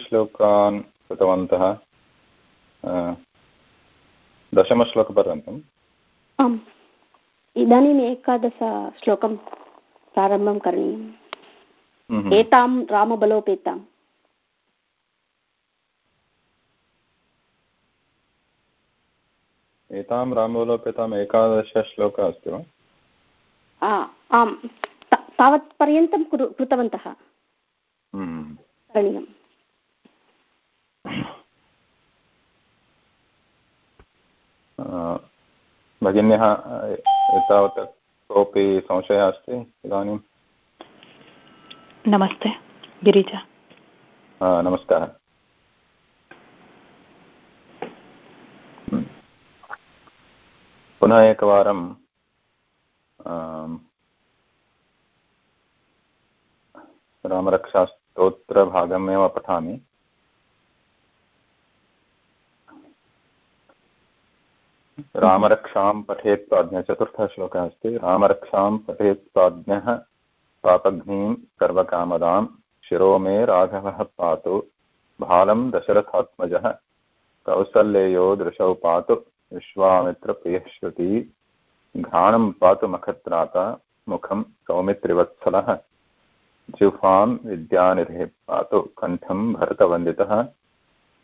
श्लोकान् कृतवन्तः दशमश्लोकपर्यन्तम्। आम् इदानीम् एकादशश्लोकं प्रारम्भं करणीयम्। हम्म। एतां रामबलोपेताम्। एतां रामबलोपेताम् एकादशश्लोकः अस्ति वा? आम् तावत् पर्यन्तं कृतवन्तः। हम्म। करणीयम्। भगिन्यः एतावत् कोऽपि संशयः अस्ति इदानीं? नमस्ते गिरिजा। नमस्कारः। पुनः एकवारं रामरक्षास्तोत्रभागमेव पठामि। रामरक्षां पठेत् प्राज्ञः चतुर्थः श्लोकः अस्ति। रामरक्षां पठेत् प्राज्ञः पापघ्नीं सर्वकामदां शिरो मे राघवः पातु भालं दशरथात्मजः कौसल्ययो दृशौ पातु विश्वामित्रप्रियः श्रुति घ्राणं पातु मखत्राता मुखं सौमित्रिवत्सलः जिह्वां विद्यानिधिः पातु कण्ठं भरतवन्दितः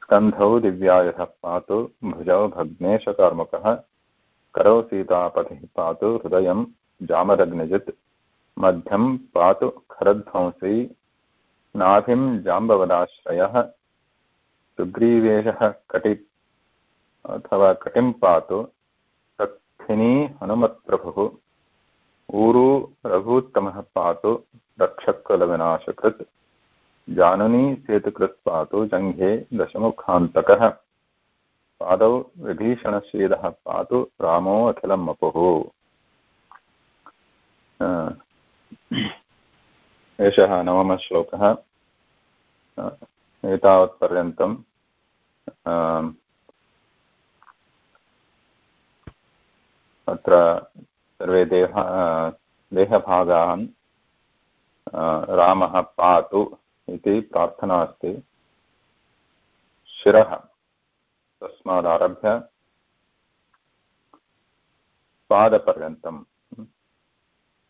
स्कन्धौ दिव्यायुधः पातु, भुजौ भग्नेशकार्मुकः, करौ सीतापतिः पातु, हृदयं जामदग्निजित्, मध्यं पातु खरध्वंसी, नाभिं जाम्बवदाश्रयः सुग्रीवेशः कटि, अथवा कटिं पातु रक्षिणी हनुमत्प्रभुः, ऊरू रघूत्तमः पातु, रक्षकुलविनाशकृत्। जाननी सेतुकृत् पातु जङ्घे दशमुखान्तकः। पादौ विभीषणशीलः पातु रामो अखिलं वपुः एषः नवमः श्लोकः एतावत्पर्यन्तं अत्र सर्वे देह देहभागान् रामः पातु। इति प्रार्थना अस्ति शिरः। तस्मादारभ्य पादपर्यन्तं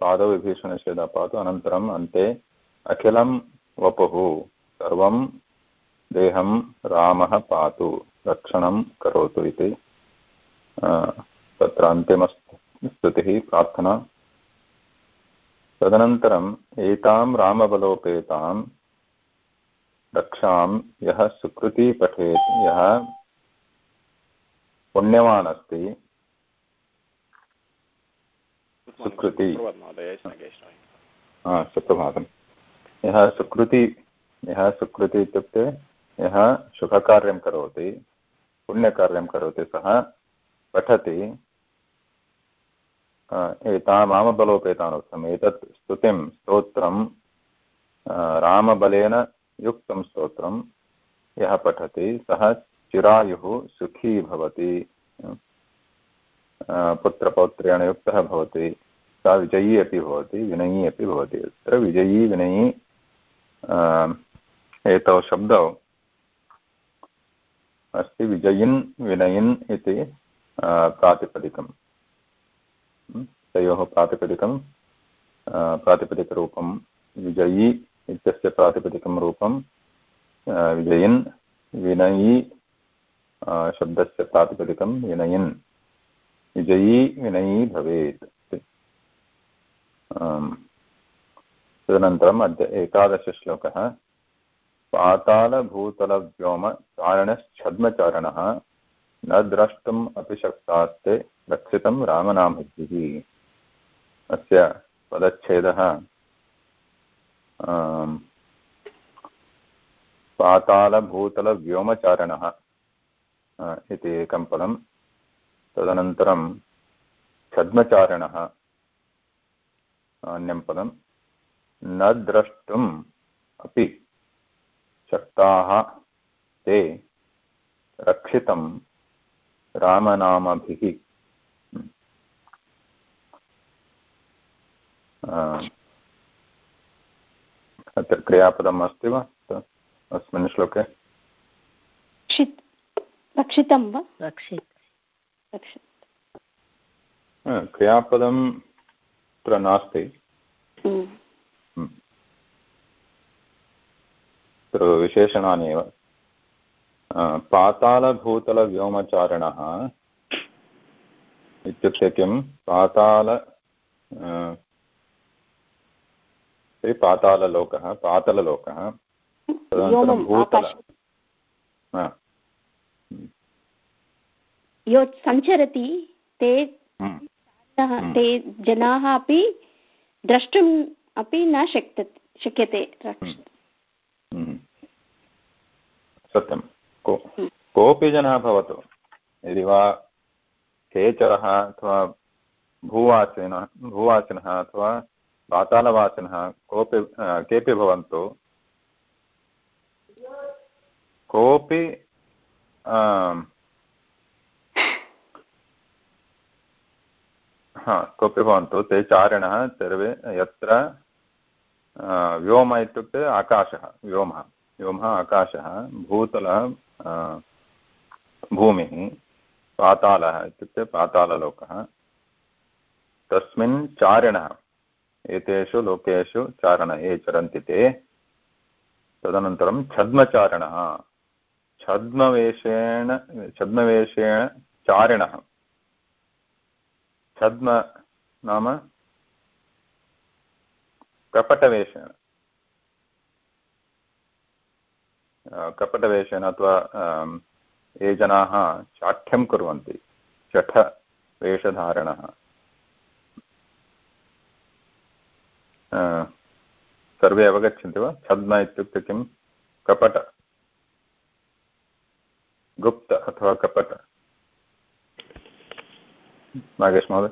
पादौ विभीषणशिला पातु अनन्तरम् अन्ते अखिलं वपुः। सर्वं देहं रामः पातु। रक्षणं करोतु इति। तत्र अन्तिमस्तुतिः प्रार्थना। तदनन्तरम् एतां रामबलोपेतां रक्षां यः सुकृति पठेत्, यः पुण्यवान् अस्ति सुकृति सुप्रभातं यः सुकृति यः सुकृति इत्युक्ते, यः शुभकार्यं करोति, पुण्यकार्यं करोति, सः पठति। एतां रामबलोपेतानुक्तम् एतत् स्तुतिं, स्तोत्रं, रामबलेन युक्तं स्तोत्रं, यः पठति, सः चिरायुः सुखी भवति। पुत्रपौत्रेण युक्तः भवति, सा विजयी अपि भवति, विनयी अपि भवति। विजयी, विनयी एतौ शब्दौ अस्ति विजयिन्, विनयिन् इति प्रातिपदिकं तयोः प्रातिपदिकं प्रातिपदिकरूपं विजयी इत्यस्य प्रातिपदिकं रूपं विजयिन्, विनयी शब्दस्य प्रातिपदिकं विनयिन्। विजयी, विनयी भवेत्। तदनन्तरम् अद्य एकादशश्लोकः पातालभूतलव्योमचारणश्छद्मचारणः न द्रष्टुम् अपि शक्तास्ते रक्षितं रामनामभिः। अस्य पदच्छेदः पातालभूतलव्योमचारणः इति एकं पदं। तदनन्तरं छद्मचारणः, अन्यं पदं। न द्रष्टुम् अपि शक्ताः ते रक्षितं रामनामभिः। अत्र क्रियापदम् अस्ति वा? अस्मिन् श्लोके? रक्षितं वा? रक्षित क्रियापदं तत्र नास्ति। हम्म। हम्म। विशेषणानि एव। पातालभूतलव्योमचारिणः। इत्युक्ते किं? पाताल पाताललोकः पातललोकः। तदनन्तरं भूतल। यो सञ्चरति ते हम्म। ते जनाः अपि द्रष्टुम् अपि न शक्य शक्यते हम्म। सत्यं। कोऽपि जनः भवतु यदि वा खेचरः अथवा भूवासिनः भूवासिनः अथवा पातालवासिनः कोऽपि केऽपि भवन्तु। कोऽपि हा, कोऽपि भवन्तु, ते चारिणः, सर्वे, यत्र व्योम इत्युक्ते आकाशः, व्योमः। व्योमः, आकाशः, भूतलः भूमिः, पातालः इत्युक्ते पाताललोकः। तस्मिन् चारिणः। एतेषु लोकेषु चारण, ये चरन्ति ते। तदनन्तरं छद्मचारिणः। छद्मवेषेण छद्मवेषेण चारिणः। छद्म नाम कपटवेषेण। कपटवेषेण अथवा ये जनाः चाठ्यं कुर्वन्ति। चठवेषधारणः सर्वे अवगच्छन्ति वा? छद्म इत्युक्ते किं? कपट। गुप्त अथवा कपट। नागेश महोदय?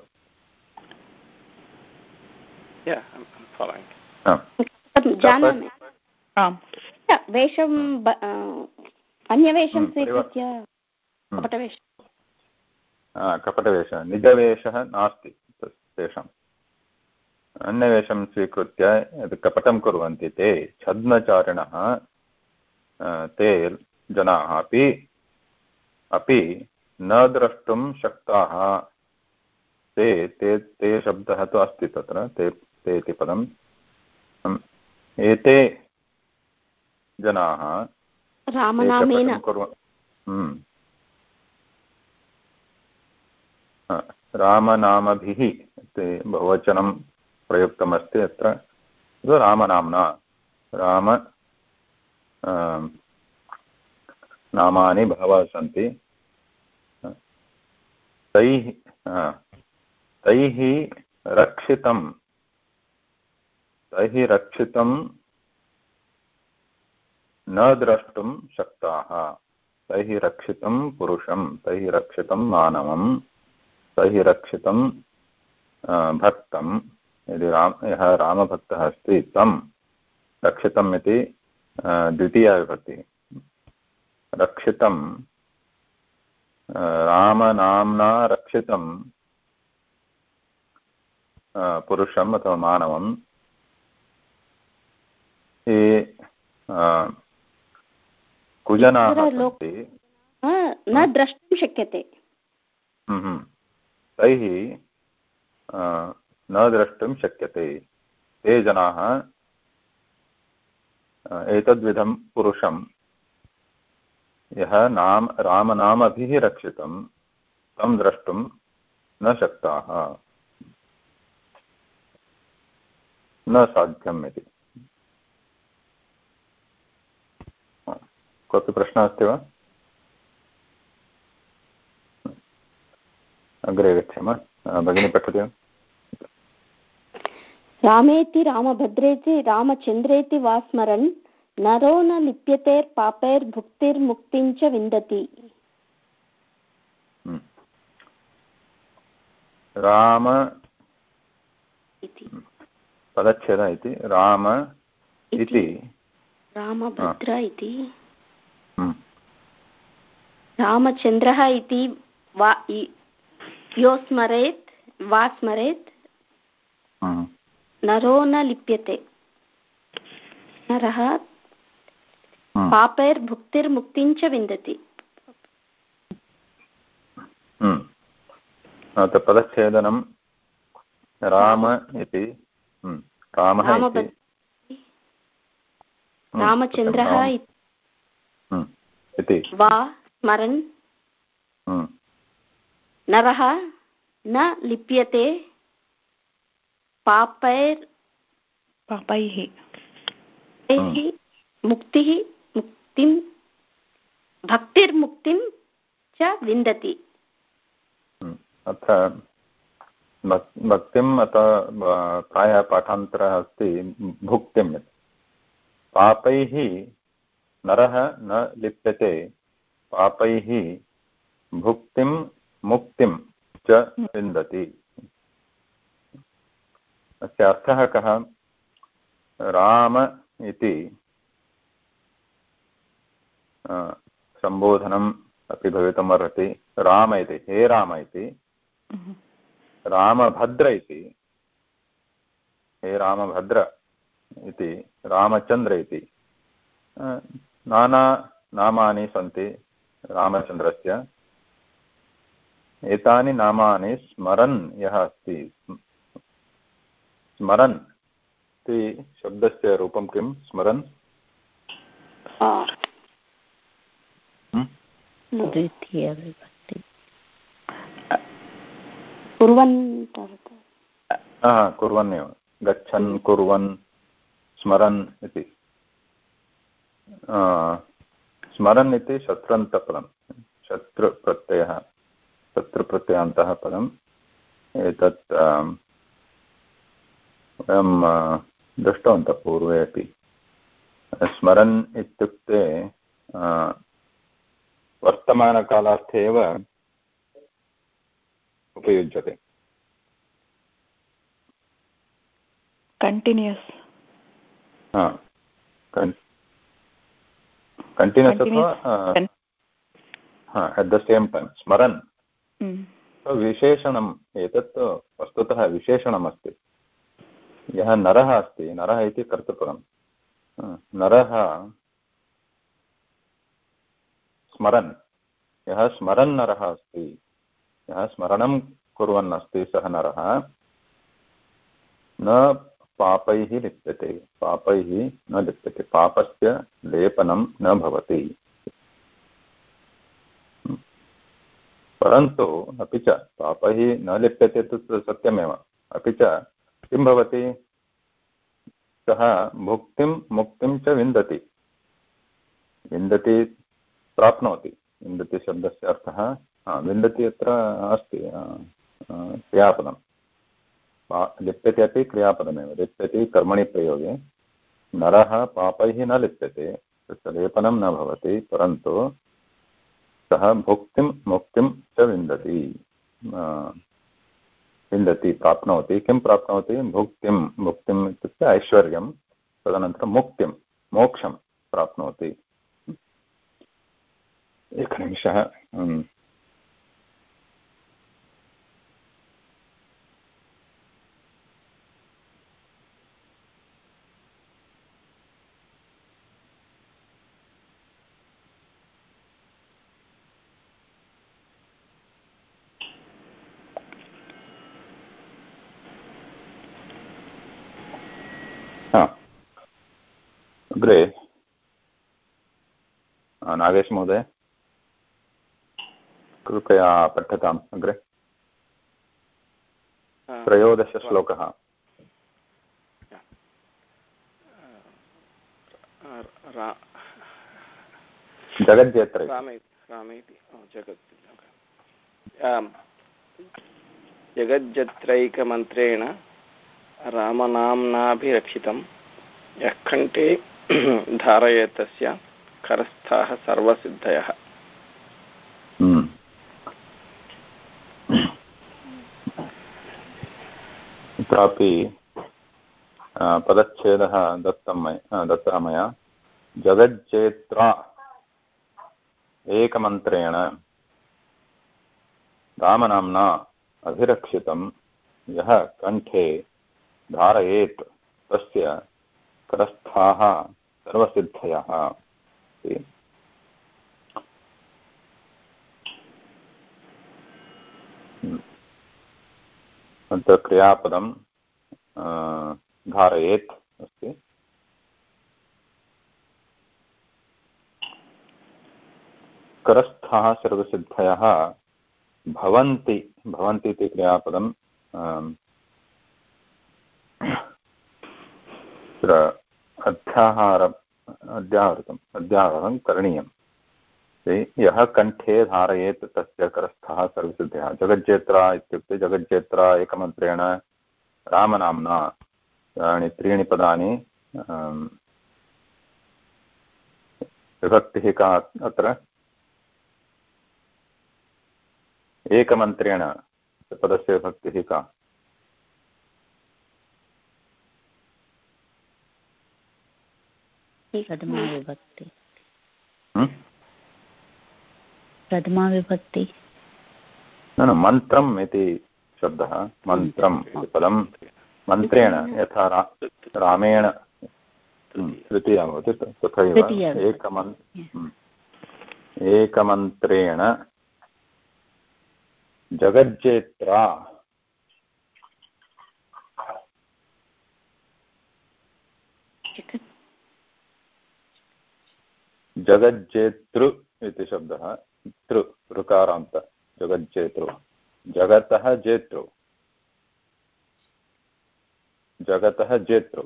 जानामि। वेषं अन्यवेषं स्वीकृत्य। कपटवेषः। कपटवेषः निजवेषः नास्ति तेषाम्। अन्यवेषं स्वीकृत्य यत् कपटं कुर्वन्ति ते छद्मचारिणः ते जनाः अपि अपि न द्रष्टुं शक्ताः। ते ते ते शब्दः तु अस्ति तत्र ते ते इति पदम्। एते जनाः रामनामेन। हम्म। रामनामभिः ते बहुवचनं प्रयुक्तमस्ति अत्र। रामनाम्ना राम नामानि। बहवः सन्ति। तैः तैः रक्षितं तैः रक्षितं न द्रष्टुं शक्ताः। तैः रक्षितं पुरुषं। तैः रक्षितं मानवं। तैः रक्षितं भक्तं यदि राम यः रामभक्तः अस्ति तं रक्षितम् इति द्वितीया विभक्तिः। रक्षितं रामनाम्ना रक्षितं पुरुषम् अथवा मानवं ये कुजनाः न द्रष्टुं शक्यते। हम्म, हम्म। तैः न द्रष्टुं शक्यते। ते जनाः एतद्विधं पुरुषं, यः नाम, रामनामभिः रक्षितं तं द्रष्टुं न शक्ताः। न साध्यम् इति। कोऽपि प्रश्नः अस्ति वा? अग्रे गच्छामः। भगिनी पठति। वा रामेति रामभद्रेति रामचन्द्रेति वा स्मरन् नरो न लिप्यतेर्पापैर्भुक्तिर्मुक्तिं च विन्दति। हम्म। राम पदच्छेद इति राम इति। रामभद्र इति। हम्म। रामचन्द्रः इति वा यो स्मरेत् वा स्मरेत् नरो न लिप्यते। नरः। पापैर्भुक्तिर्मुक्तिं च विन्दति। हम्म। पदच्छेदनं राम इति। हम्म, रामः हम्म, रामचन्द्रः इति। वा स्मरन्। नरः न लिप्यते। पापैर् पापैः मुक्तिः मुक्तिं भक्तिर्मुक्तिं च विन्दति। हम्म। भक्- भक्तिम् अथवा ब- प्रायः पाठान्तरः अस्ति भुक्तिम् इति पापैः नरः न लिप्यते पापैः भुक्तिं मुक्तिं च विन्दति। अस्य अर्थः कः? राम इति सम्बोधनम् अपि भवितुमर्हति राम इति हे राम इति। रामभद्र इति हे रामभद्र इति रामचन्द्र इति। नाना नामानि सन्ति रामचन्द्रस्य एतानि नामानि स्मरन् यः अस्ति स्मरन्। इति शब्दस्य रूपं किं? स्मरन्। कुर्वन्नेव गच्छन् कुर्वन् स्मरन् इति। स्मरन् इति शत्रन्तपदं। शत्रुप्रत्ययः शत्रुप्रत्ययान्तः पदम्। एतत् वयं दृष्टवन्तः पूर्वे अपि। स्मरन् इत्युक्ते वर्तमानकालार्थे एव उपयुज्यते। कण्टिन्यूस् कण्टिन्यूस् अथवा एट् द सेम् टैम् स्मरन्। विशेषणम् एतत् वस्तुतः विशेषणमस्ति। यः नरः अस्ति, नरः इति कर्तृपदं नरः स्मरन्। यः स्मरन् नरः अस्ति, यः स्मरणं कुर्वन् अस्ति, सः नरः, न पापैः लिप्यते, पापैः न लिप्यते, पापस्य लेपनं न भवति। परन्तु अपि च पापैः न लिप्यते तत् सत्यमेव, अपि च किं भवति? सः भुक्तिं मुक्तिं च विन्दति। विन्दति प्राप्नोति। विन्दति शब्दस्य अर्थः विन्दति अत्र अस्ति क्रियापदं लिप्यते अपि क्रियापदमेव। लिप्यति कर्मणि प्रयोगे। नरः पापैः न लिप्यते, तस्य लेपनं न भवति, परन्तु सः भुक्तिं मुक्तिं च विन्दति। विन्दति प्राप्नोति। किं प्राप्नोति? भुक्तिं। भुक्तिम् इत्युक्ते ऐश्वर्यं। तदनन्तरं मुक्तिं। मोक्षं प्राप्नोति। एकनिमिषः अम्, हा अग्रे आ, नागेश महोदय। कृपया पठताम् अग्रे। त्रयोदशश्लोकः रा- जगज्जेत्रे रामे रामेति ओ, जगत् आम्। जगज्जत्रैकमन्त्रेण रामनाम्नाभिरक्षितं यः कण्ठे धारयेत् तस्य करस्थाः सर्वसिद्धयः। अत्रापि आ, पदच्छेदः दत्तं मया दत्तः मया। जगज्जेत्रा एकमन्त्रेण रामनाम्ना अभिरक्षितं। यः कण्ठे धारयेत् तस्य करस्थाः सर्वसिद्धयः। अस्ति अत्र क्रियापदं धारयेत् अस्ति। करस्थाः सर्वसिद्धयः भवन्ति भवन्ति इति क्रियापदं अध्याहार अध्याहृतम् अध्याहारं करणीयं यः कण्ठे धारयेत् तस्य करस्थः सर्वसिद्धयः। जगज्जेत्रा इत्युक्ते जगज्जेत्रा एकमन्त्रेण रामनाम्ना। त्रीणि पदानि विभक्तिः का अत्र? एकमन्त्रेण पदस्य विभक्तिः का? प्रथमा विभक्ति। हम्म? प्रथमा विभक्ति। न न मन्त्रम् इति शब्दः मन्त्रम् इति पदं मन्त्रेण यथा रामेण हम्म, तृतीया भवति तथैव एकमन् हम्म, एकमन्त्रेण जगज्जेत्रा। जगज्जेतृ इति शब्दः, तृ, ऋकारान्त, जगज्जेतृ। जगतः जेतृ। जगतः जेतृ।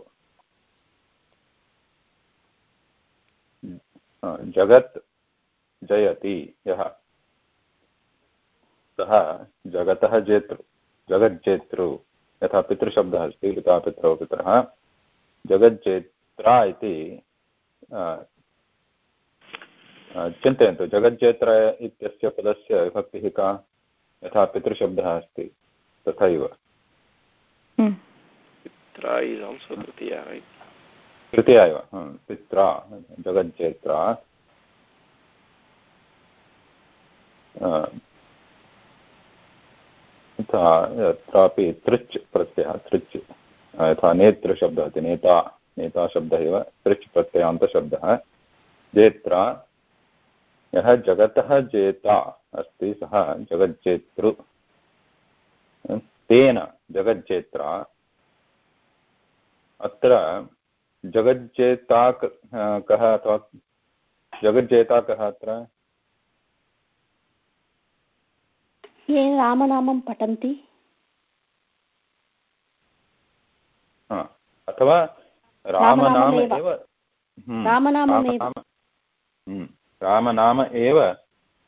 जगत् जयति, यः। सः जगतः जेतृ, जगज्जेतृ। यथा पितृशब्दः अस्ति, पिता, पितरौ, पितरः। जगज्जेत्रा इति चिन्तयन्तु जगज्जेत्र इत्यस्य पदस्य विभक्तिः का यथा पितृशब्दः अस्ति तथैव। right? तृतीया एव पित्रा जगज्जेत्रा। यथा यत्रापि तृच् प्रत्ययः तृच् यथा नेतृशब्दः अस्ति नेता नेता शब्दः एव तृच् प्रत्ययान्तशब्दः। जेत्रा यः जगतः जेता अस्ति सः जगज्जेतृ। तेन जगज्जेत्रा। अत्र जगज्जेता कः अथवा जगज्जेता कः अत्र? ये रामनामं पठन्ति। अथवा रामनाम एव। रामनाममेव। रामनाम- एव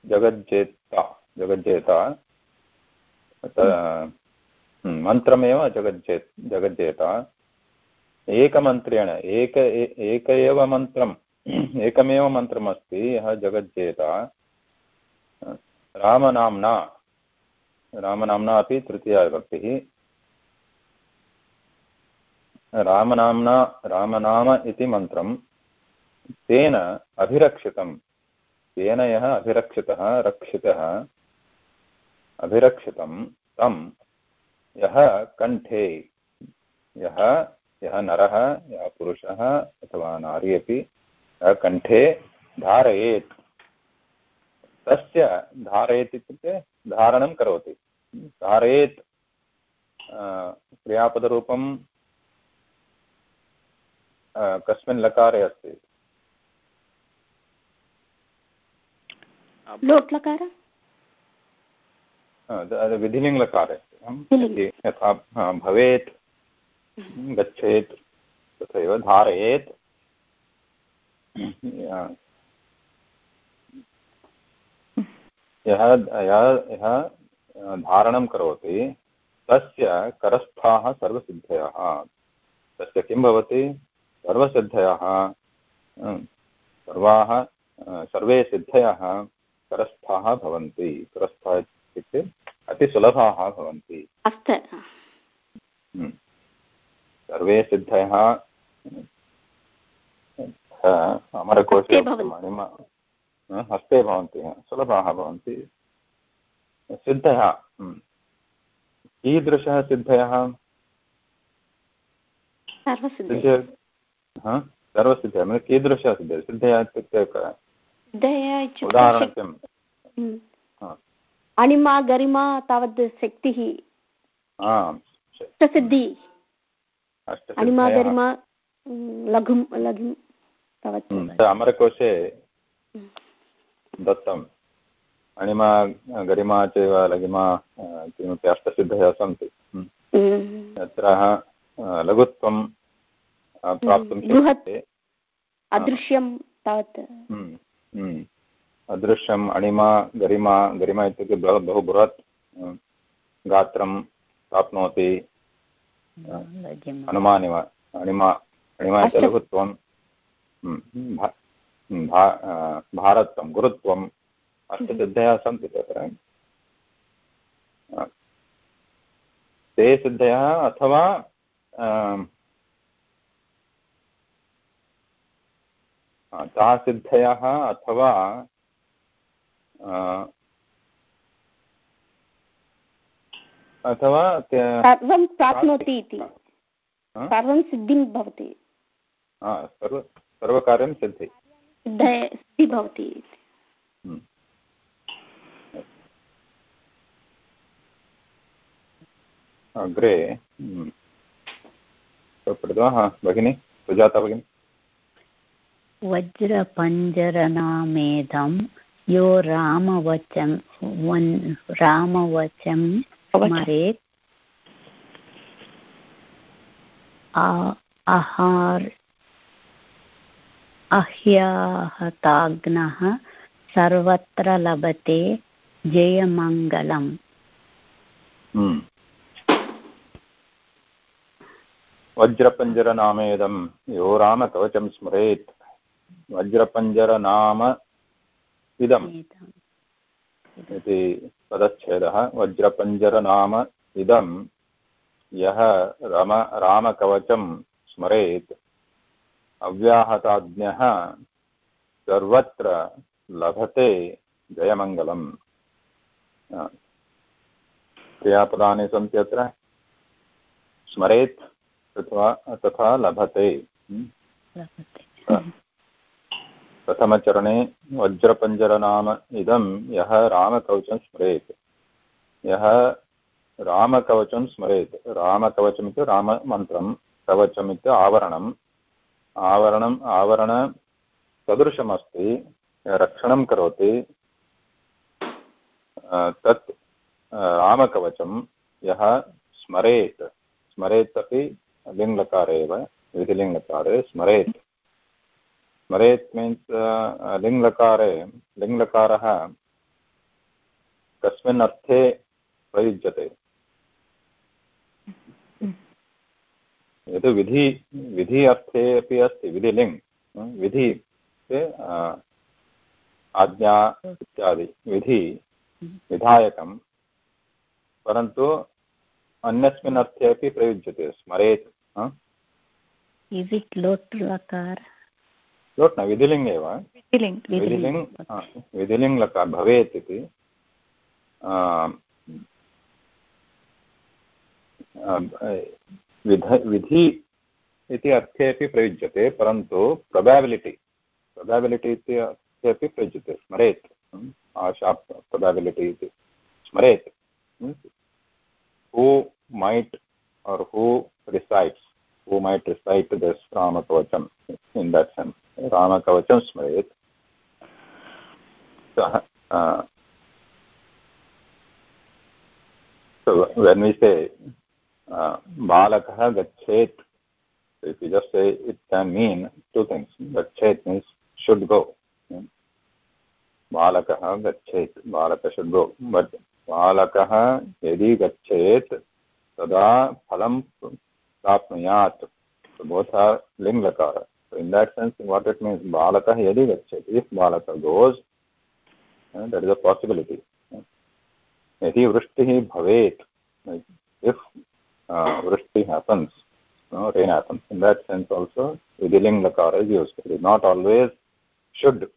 जगज्जेता। जगज्जेता हम्म, मन्त्रमेव जगज्जे जगज्जेता। एकमन्त्रेण एक एक एव मन्त्रम् एकमेव मन्त्रमस्ति यः जगज्जेता। रामनाम्ना रामनाम्ना अपि तृतीया विभक्तिः रामनाम्ना रामनाम इति मन्त्रं तेन अभिरक्षितं तेन यः अभिरक्षितः, रक्षितः। अभिरक्षितं तं। यः कण्ठे। यः यः नरः, यः पुरुषः अथवा नारी अपि कण्ठे धारयेत्। तस्य धारयेत् इत्युक्ते धारणं करोति। धारयेत् क्रियापदरूपं कस्मिन् लकारे अस्ति। लोट् लकार विधिलिङ्गलकारे। इति यथा हा, भवेत् गच्छेत् तथैव धारयेत्। यः यः यः धारणं करोति तस्य करस्थाः सर्वसिद्धयः। तस्य किं भवति? सर्वसिद्धयः। सर्वाः सर्वे सिद्धयः। करस्थाः भवन्ति। करस्थाः इत्युक्ते अतिसुलभाः भवन्ति। हम्म। सर्वे सिद्धयः। अमरकोशे हस्ते भवन्ति। सुलभाः भवन्ति। सिद्धयः हम्म। कीदृशः सिद्धयः? सर्वसिद्धि सिद्ध हा सर्वसिद्धयः कीदृशः सिद्धयः? सिद्धयः इत्युक्ते इत्युक्ते हम्म। अणिमा गरिमा तावत् शक्तिः। अष्टसिद्धि। अणिमा गरिमा हम्म, लघुं लघुं तावत् हम्म, अमरकोशे दत्तम्। अणिमा गरिमा चैव लघिमा किमपि अष्टसिद्धयः सन्ति। हम्म। हम्म। तत्र लघुत्वं प्राप्तुं हम्म, शक्यते। अदृश्यं तावत्। हम्म, हम्म। अदृश्यम् अणिमा गरिमा गरिमा इत्युक्ते बहु बहु बृहत् गात्रं प्राप्नोति लघिमा अनुमानिव अणिमा अणिमा इति लघुत्वं भारत्वं गुरुत्वम् अष्टसिद्धयः सन्ति तत्र ते सिद्धयः अथवा अम, अ, ताः सिद्धयः अथवा अथवा सर्वं प्राप्नोति इति सर्वं सिद्धिं भवति सर्व सर्वकार्यं सिद्धि सिद्ध भवति। हम्म। अग्रे हम्म। पठित्वा हा भगिनि सुजाता भगिनि वज्रपञ्जरनामेधं यो रामवचं वन् रामवचं स्मरेत्। आ- अह्याहताग्नः सर्वत्र लभते जयमङ्गलम्। हम्म। वज्रपञ्जरनामेदं यो रामकवचं स्मरेत्। वज्रपञ्जरनाम इदम् इति पदच्छेदः। वज्रपञ्जरनाम इदं यः रम रामकवचं स्मरेत्। अव्याहताज्ञः सर्वत्र लभते जयमङ्गलम्। क्रियापदानि सन्ति अत्र। स्मरेत् तथा तथा। लभते। प्रथमचरणे वज्रपञ्जरनाम इदं यः रामकवचं स्मरेत्। यः रामकवचं स्मरेत्। रामकवचमिति राममन्त्रं, कवचमिति आवरणम्। आवरणम् आवरणसदृशमस्ति रक्षणं करोति। तत् रामकवचं यः स्मरेत्। स्मरेत् अपि लिङ्लकारे एव विधिलिङ्लकारे स्मरेत्। स्मरेत् मीन्स् लिङ्लकारे लिङ्लकारः कस्मिन् अर्थे प्रयुज्यते यद् विधि विधि अर्थे अपि अस्ति विधिलिङ् विधि आज्ञा इत्यादि विधि विधायकं परन्तु अन्यस्मिन् अर्थे अपि प्रयुज्यते स्मरेत् इस् इट् लोट् लकार लोट् न विधिलिङ्ग् एव विधिलिङ्ग् विधिलिङ्ग् लकार भवेत् इति विध विधि इति अर्थे अपि प्रयुज्यते परन्तु प्रोबाबिलिटि प्रोबाबिलिटि इति अर्थे अपि प्रयुज्यते स्मरेत् आशा प्रोबाबिलिटि इति स्मरेत् who might or who recites who might recite this ramakavacham in that sense? रामकवचं स्मरेत्। सः वर्णिते बालकः गच्छेत् इति just it mean to things गच्छेत् मीन्स् शुड् गो बालकः गच्छेत्, बालक शुड् गो बट् बालकः यदि गच्छेत्, तदा फलं प्राप्नुयात्। बोधः लिङ्गकारः। So in that sense what it means balakah yadi gachet if balaka goes uh, that is a possibility यदि वृष्टिः भवेत् if uh, vrishti happens no, rain happens in that sense also vidiling lakara is used it is not always should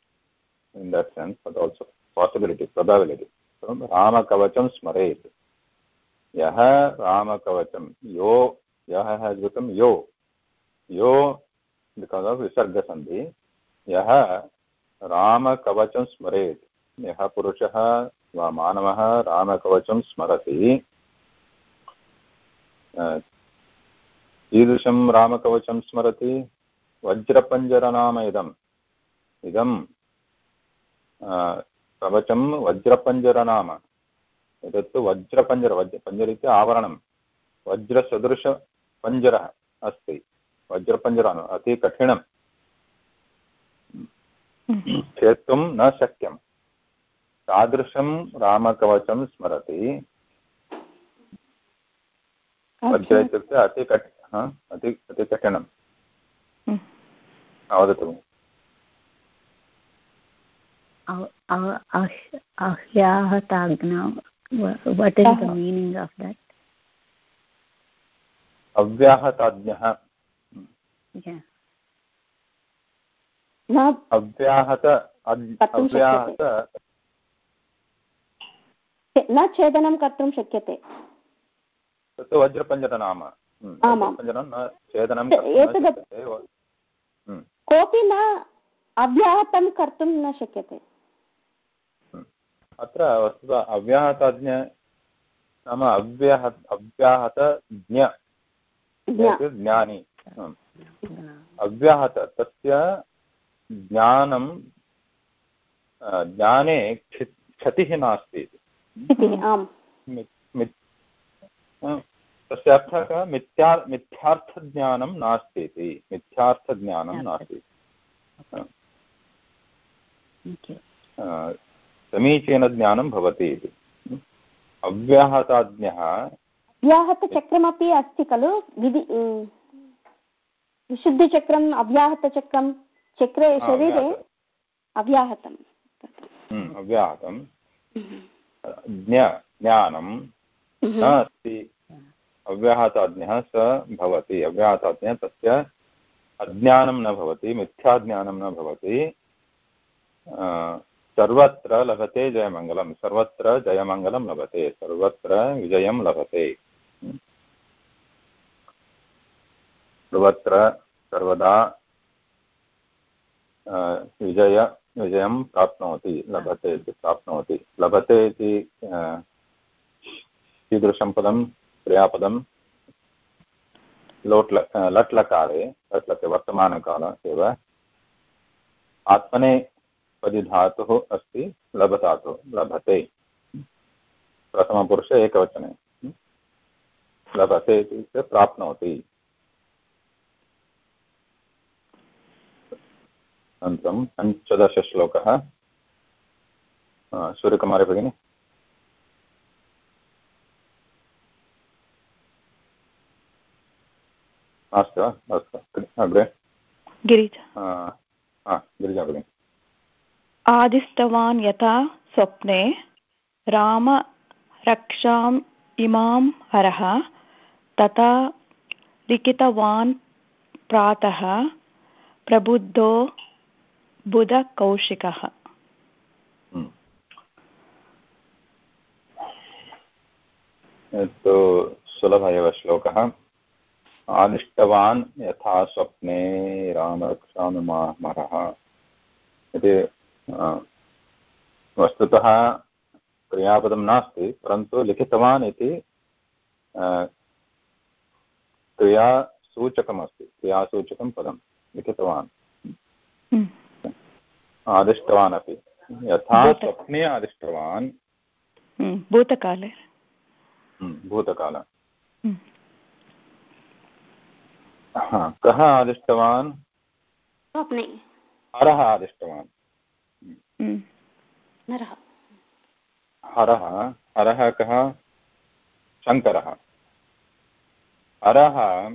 in that sense but also possibility probability so rama kavacham smaret यः रामकवचं यो यः has become yo yo of visarga sandhi यः रामकवचं स्मरेत् यः पुरुषः वा मानवः रामकवचं स्मरति कीदृशं रामकवचं स्मरति वज्रपञ्जरनाम इदम् इदं कवचं वज्रपञ्जरनाम एतत्तु वज्रपञ्जर वज्र पञ्जर इति आवरणं वज्रसदृशपञ्जरः अस्ति वज्रपञ्जरान् अति कठिनं छेत्तुं न शक्यं तादृशं रामकवचं स्मरति। वज्र इत्युक्ते अति कठि अति अति कठिनं वदतु अव्याहताज्ञः। अव्याहत अव्याहत न छेदनं कर्तुं शक्यते. तत् वज्रपञ्जरनाम वज्रपञ्जरं कोऽपि न अव्याहतं कर्तुं न शक्यते. अत्र वस्तुतः अव्याहताज्ञ नाम अव्याह अव्याहत ज्ञ ज्ञानी। अव्याहत तस्य ज्ञानं ज्ञाने क्षतिः नास्ति तस्य अर्थः कः? मिथ्या मिथ्यार्थज्ञानं नास्ति इति। मिथ्यार्थज्ञानं नास्ति। समीचीनज्ञानं भवति इति। अव्याहताज्ञः अव्याहतचक्रमपि अस्ति खलु? विधि विशुद्धिचक्रम् अव्याहतचक्रं चक्रे शरीरे अव्याहतम्। अव्याहतं ज्ञानं न अस्ति अव्याहताज्ञः स भवति। अव्याहताज्ञः तस्य अज्ञानं न भवति मिथ्याज्ञानं न भवति। सर्वत्र लभते जयमङ्गलं सर्वत्र जयमङ्गलं लभते सर्वत्र विजयं लभते। सर्वत्र सर्वदा विजय, विजयं प्राप्नोति, लभते इति प्राप्नोति। लभते इति कीदृशं पदं क्रियापदं? लोट् लट् लकारे लट् लके वर्तमानकाल एव। आत्मने पदि धातुः अस्ति लभधातुः लभते। प्रथमपुरुषे एकवचने। लभते इत्युक्ते प्राप्नोति। अनन्तरं पञ्चदशश्लोकः सूर्यकुमारी भगिनी। अस्तु अस्तु। अग्रे। गिरिजा। गिरिजा भगिनी। आदिष्टवान् यथा स्वप्ने राम रक्षाम् इमां हरः तथा लिखितवान् प्रातः प्रबुद्धो बुधकौशिकः। तो सुलभ एव श्लोकः। आदिष्टवान् यथा स्वप्ने रामरक्षानुमामरः इति वस्तुतः क्रियापदं नास्ति परन्तु लिखितवान् इति क्रियासूचकमस्ति क्रियासूचकं पदं लिखितवान्। आदिष्टवान् अपि यथा स्वप्ने आदिष्टवान्। भूतकाले। भूतकाल। कः आदिष्टवान्? स्वप्ने। हरः आदिष्टवान्। हरः हरः कः? शङ्करः। हरः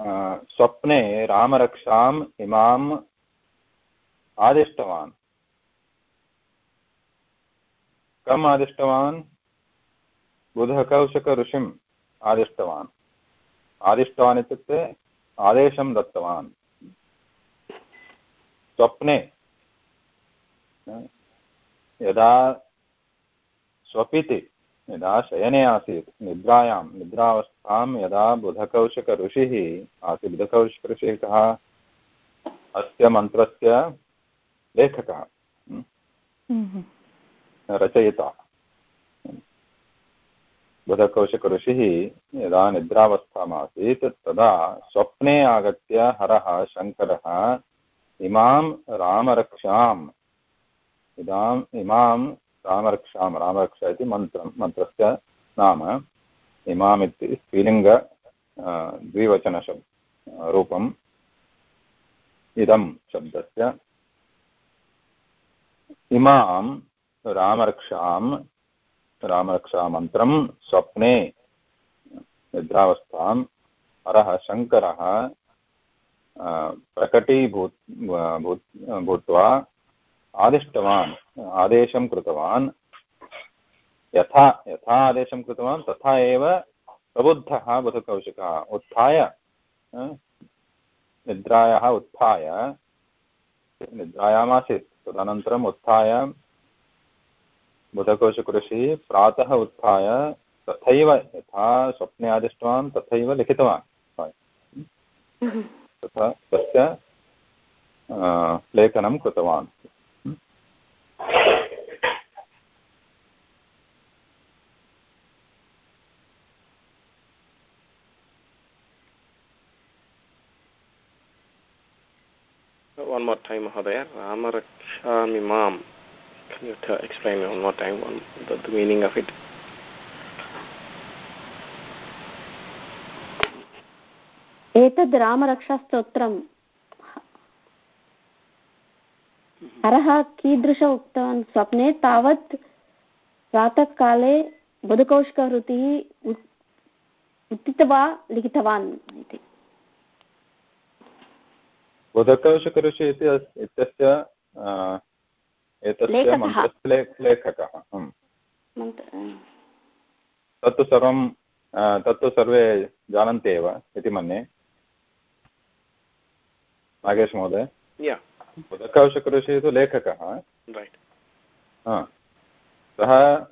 स्वप्ने रामरक्षाम् इमाम् आदिष्टवान्। कम् आदिष्टवान्? बुधकौशकऋषिम् आदिष्टवान्। आदिष्टवान् इत्युक्ते आदेशं दत्तवान्। स्वप्ने। यदा स्वपिति यदा शयने आसीत्। निद्रायां निद्रावस्थां यदा बुधकौशकऋषिः आसीत् बुधकौशकऋषिः कः? अस्य मन्त्रस्य लेखकः। रचयिता। बुधकौशकऋषिः यदा निद्रावस्थामासीत् तदा स्वप्ने आगत्य हरः शङ्करः इमां रामरक्षाम्। इदाम् इमां रामरक्षां रामरक्षा इति मन्त्रं, मन्त्रस्य नाम। इमाम् इति स्त्रीलिङ्ग द्विवचनशब् रूपम्। इदं शब्दस्य। इमां, रामरक्षां, रामरक्षामन्त्रं, स्वप्ने, निद्रावस्थां, हरः, शङ्करः प्रकटीभूत् भूत्, भूत्वा आदिष्टवान् आदेशं कृतवान्। यथा यथा आदेशं कृतवान् तथा एव प्रबुद्धः बुधकौशिकः उत्थाय निद्रायाः उत्थाय निद्रायामासीत्। तदनन्तरम् उत्थाय बुधकोशकृषिः प्रातः उत्थाय तथैव यथा स्वप्ने आदिष्टवान् तथैव लिखितवान्। तथा तस्य लेखनं कृतवान्। One more time, Mahodaya. Ramarakshami Can you t- explain one more time one, the, the meaning of it? एतद् रामरक्षास्तोत्रं हरः कीदृश उक्तवान् स्वप्ने तावत् प्रातःकाले बुधकौशकवृत्तिः उत्थित्वा लिखितवान् इति बुधकौशकऋषि इति इत्यस्य एतस्य मन्त्रस्य लेखकः तत्तु सर्वं तत्तु सर्वे जानन्ति एव इति मन्ये नागेश महोदय बुधकौशकऋषिः तु लेखकः। सः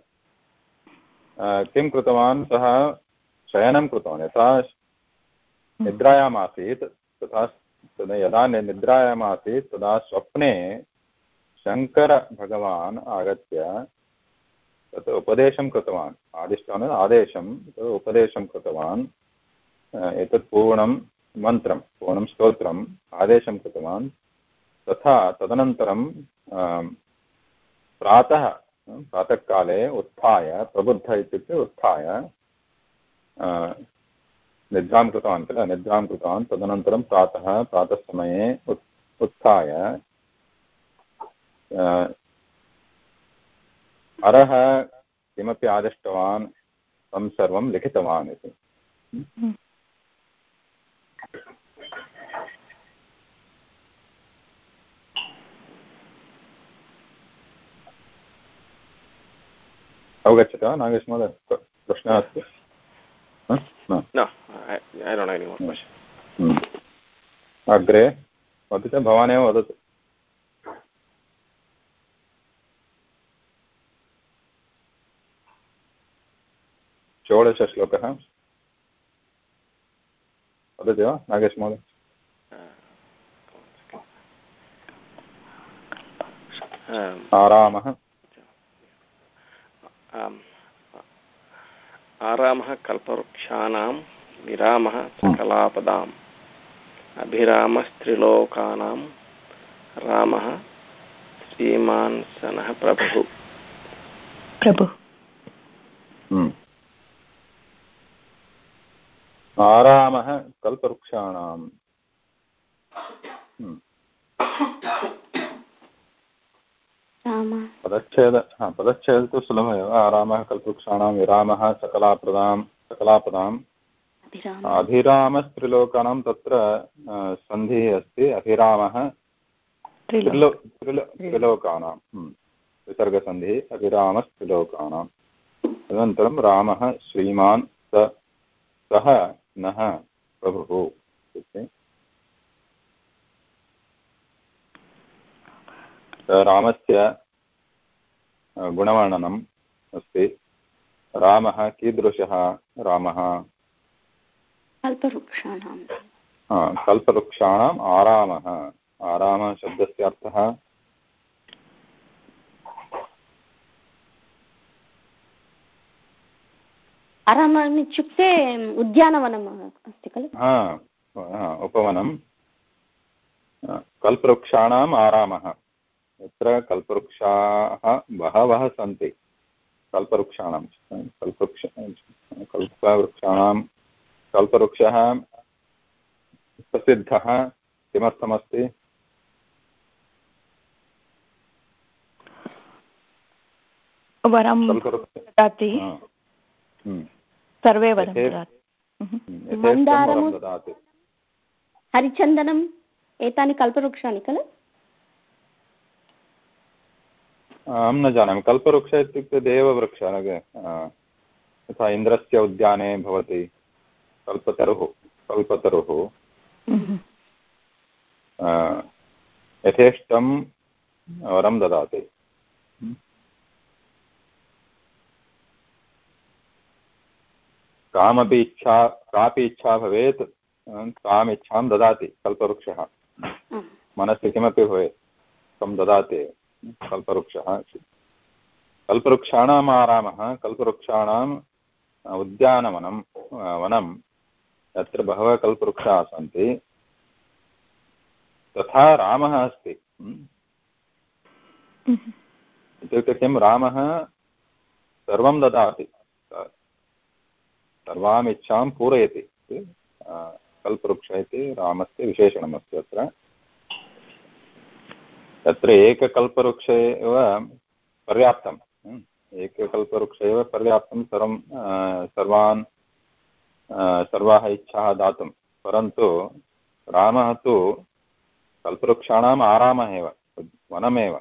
किं कृतवान्? सः शयनं कृतवान्। यथा निद्रायाम् आसीत् तथा यदा निद्रायामासीत् तदा स्वप्ने शङ्करभगवान् आगत्य तत् उपदेशं कृतवान्। आदिष्टान् आदेशं तत् उपदेशं कृतवान्। एतत् पूर्णं मन्त्रं पूर्णं स्तोत्रम् आदेशं कृतवान्। तथा तदनन्तरं प्रातः प्रातःकाले उत्थाय, प्रबुद्ध इत्युक्ते उत्थाय निद्रां कृतवान् किल? निद्रां कृतवान्। तदनन्तरं प्रातः, प्रातःसमये उत्, उत्थाय अरः किमपि आदिष्टवान् तं सर्वं लिखितवान् इति। अवगच्छति वा नागेश महोदय प्रश्नः अस्ति अग्रे वदति चेत् भवानेव वदतु षोडशश्लोकः वदति वा नागेश महोदय आरामः आरामः कल्पवृक्षाणां विरामः सकलापदाम् अभिरामस्त्रिलोकानां रामः श्रीमान् सनः प्रभुः। प्रभुः आरामः कल्पवृक्षाणाम् पदच्छेद पदच्छेद तु सुलभमेव आरामः कल्पवृक्षाणां विरामः सकलापदां सकलापदाम् अभिरामस्त्रिलोकानां तत्र सन्धिः अस्ति। अभिरामः त्रिलो त्रिलोकानां। विसर्गसन्धिः अभिरामस्त्रिलोकानां तदनन्तरं रामः श्रीमान् स सः नः प्रभुः। इत्युक्ते रामस्य गुणवर्णनम् अस्ति। रामः कीदृशः? रामः? कल्पवृक्षाणां। कल्पवृक्षाणाम् आरामः। आरामः शब्दस्य अर्थः? आरामम् इत्युक्ते उद्यानवनम् अस्ति खलु? उपवनं कल्पवृक्षाणाम् आरामः। यत्र कल्पवृक्षाः बहवः सन्ति। कल्पवृक्षाणां कल्पवृक्ष कल्पवृक्षाणां कल्पवृक्षः प्रसिद्धः किमर्थमस्ति? वरं ददाति। हम्म, सर्वे. हम्म, वरं ददाति। हरिचन्दनम् एतानि कल्पवृक्षाणि खलु? अहं न जानामि। कल्पवृक्ष इत्युक्ते देववृक्षः यथा इन्द्रस्य उद्याने भवति कल्पतरुः कल्पतरुः. अ, यथेष्टं वरं ददाति। कामपि इच्छा कापि इच्छा भवेत् ताम् इच्छां ददाति कल्पवृक्षः। मनसि किमपि भवेत् तं ददाति। कल्पवृक्षः कल्पवृक्षाणाम् आरामः कल्पवृक्षाणाम् उद्यानवनं वनं यत्र बहवः कल्पवृक्षाः सन्ति। तथा रामः अस्ति। Mhm. इत्युक्ते किं? रामः सर्वं ददाति। सर्वाम् इच्छां पूरयति। इति, कल्पवृक्ष इति रामस्य विशेषणमस्ति अत्र। तत्र एककल्पवृक्ष एव पर्याप्तं हम्म, एककल्पवृक्ष एव पर्याप्तं सर्वं सर्वान् सर्वाः इच्छाः दातुं। परन्तु रामः तु कल्पवृक्षाणाम् आरामः एव वनमेव।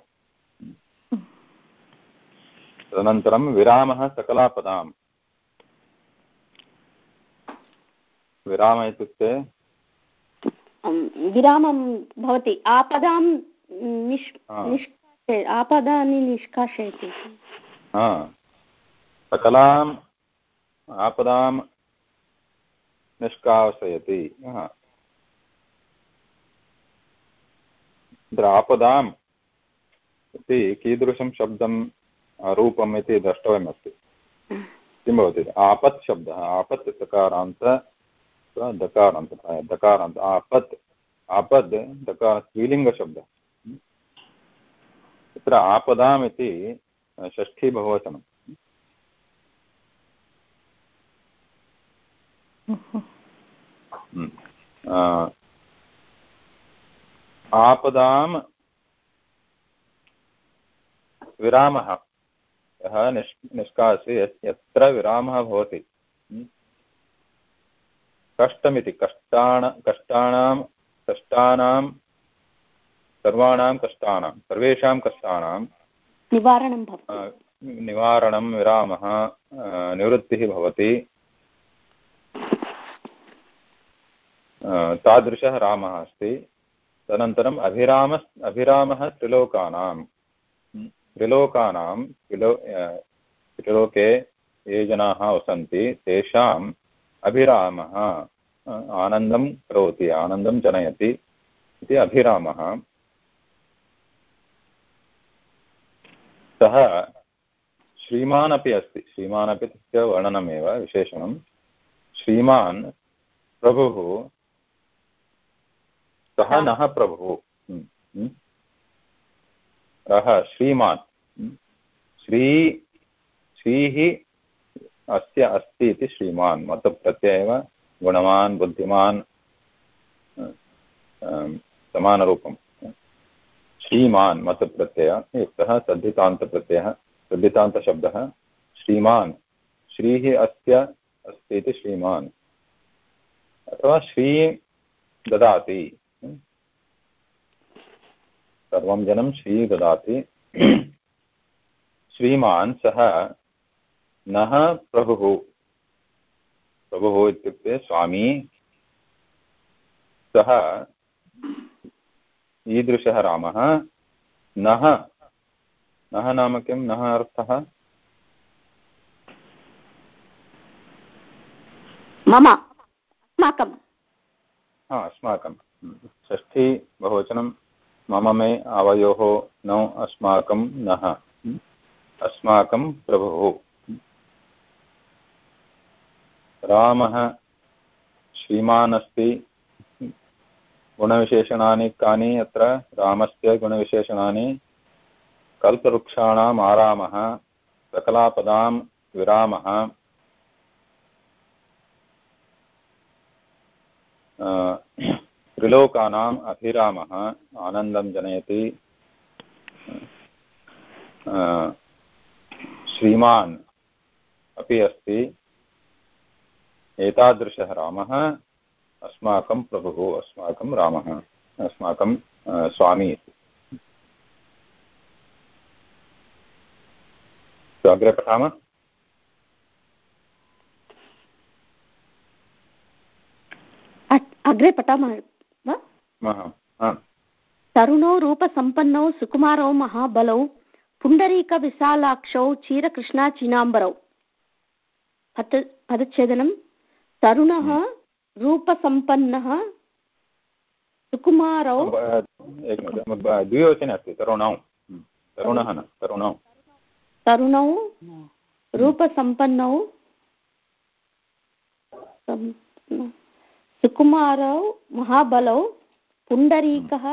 तदनन्तरं विरामः सकलापदाम्। विराम इत्युक्ते? विरामं भवति। आपदां निष्। निष्कासय आपदानि निष्कासयति। सकलाम् आपदां निष्कासयति। तत्र आपदाम् इति कीदृशं शब्दं रूपम् इति द्रष्टव्यमस्ति। किं भवति? आपत् शब्दः। आपत् दकारान्त दकारान्त दकारान्त आपत् आपद् दकार स्त्रीलिङ्गशब्दः। तत्र आपदाम् इति षष्ठी बहुवचनं. हम्म। आ, आपदां विरामः यः निष् निष्कास्य यत्र विरामः भवति हम्म। कष्टमिति कष्टाण कष्टानां कष्टानां सर्वाणां कष्टानां सर्वेषां कष्टानां निवारणं निवारणं विरामः निवृत्तिः भवति। तादृशः रामः अस्ति। तदनन्तरम् अभिराम अभिरामः त्रिलोकानां त्रिलोकानां त्रिलो त्रिलोके ये जनाः वसन्ति तेषाम् अभिरामः आनन्दं करोति आनन्दं जनयति इति अभिरामः। सः श्रीमान् अपि अस्ति। श्रीमान् अपि तस्य वर्णनमेव विशेषणं। श्रीमान् प्रभुः सः नः प्रभुः। हम्म, हम्म। सः श्रीमान्। हम्म। श्री श्रीः अस्य अस्ति इति श्रीमान्। मतप्रत्यय एव गुणवान् बुद्धिमान् अ, अ, समानरूपं श्रीमान् मतप्रत्यय युक्तः सद्धितान्तप्रत्ययः, सद्धितान्तशब्दः, श्रीमान्, श्रीः अस्य अस्ति इति श्रीमान्। अथवा श्री ददाति। सर्वं जनं श्री ददाति। श्रीमान् सः नः प्रभुः। प्रभुः इत्युक्ते स्वामी। सः ईदृशः रामः। नः। नः नाम किं? नः अर्थः? मम। अस्माकं हा अस्माकं। षष्ठी बहुवचनं। मम मे आवयोः नौ अस्माकं नः। अस्माकं प्रभुः। रामः श्रीमान् अस्ति गुणविशेषणानि कानि अत्र? रामस्य गुणविशेषणानि। कल्पवृक्षाणाम् आरामः। सकलापदां विरामः। त्रिलोकानाम् अभिरामः। आनन्दं जनयति। श्रीमान् अपि अस्ति। एतादृशः रामः। अस्माकं प्रभुः अस्माकं रामः अस्माकं स्वामी अग्रे पठामः। अग्रे पठामः वा? तरुणौ रूपसम्पन्नौ सुकुमारौ महाबलौ पुण्डरीकविशालाक्षौ क्षीरकृष्णाचिनाम्बरौ। पद पदच्छेदनं। तरुणः रूपसम्पन्नः सुकुमारौ द्विवचने अस्ति तरुणौ। तरुणः न तरुणौ। तरुणौ रूपसम्पन्नौ सुकुमारौ महाबलौ पुण्डरीकः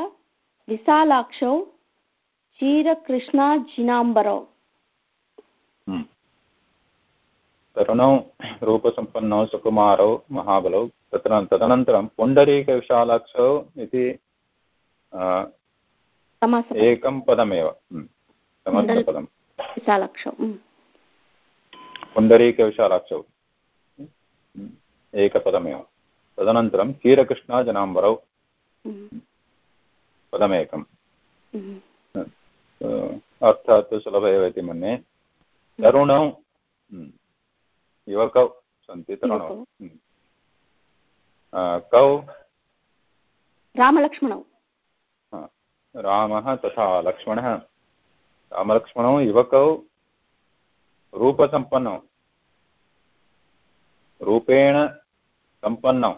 विशालाक्षौ क्षीरकृष्णाजिनाम्बरौ। तरुणौ रूपसम्पन्नौ सुकुमारौ महाबलौ तत्र तदनन्तरं पुण्डरीकविशालाक्षौ इति एकं पदमेव। समस्तपदं विशालाक्षौ पुण्डरीकविशालाक्षौ एकपदमेव तदनन्तरं क्षीरकृष्णाजनाम्बरौ। पदमेकम्। अर्थः तु सुलभ एव इति मन्ये। तरुणौ युवकौ सन्ति तरुणौ कौ रामलक्ष्मणौ रामः तथा लक्ष्मणः रामलक्ष्मणौ युवकौ रूपसम्पन्नौ रूपेण सम्पन्नौ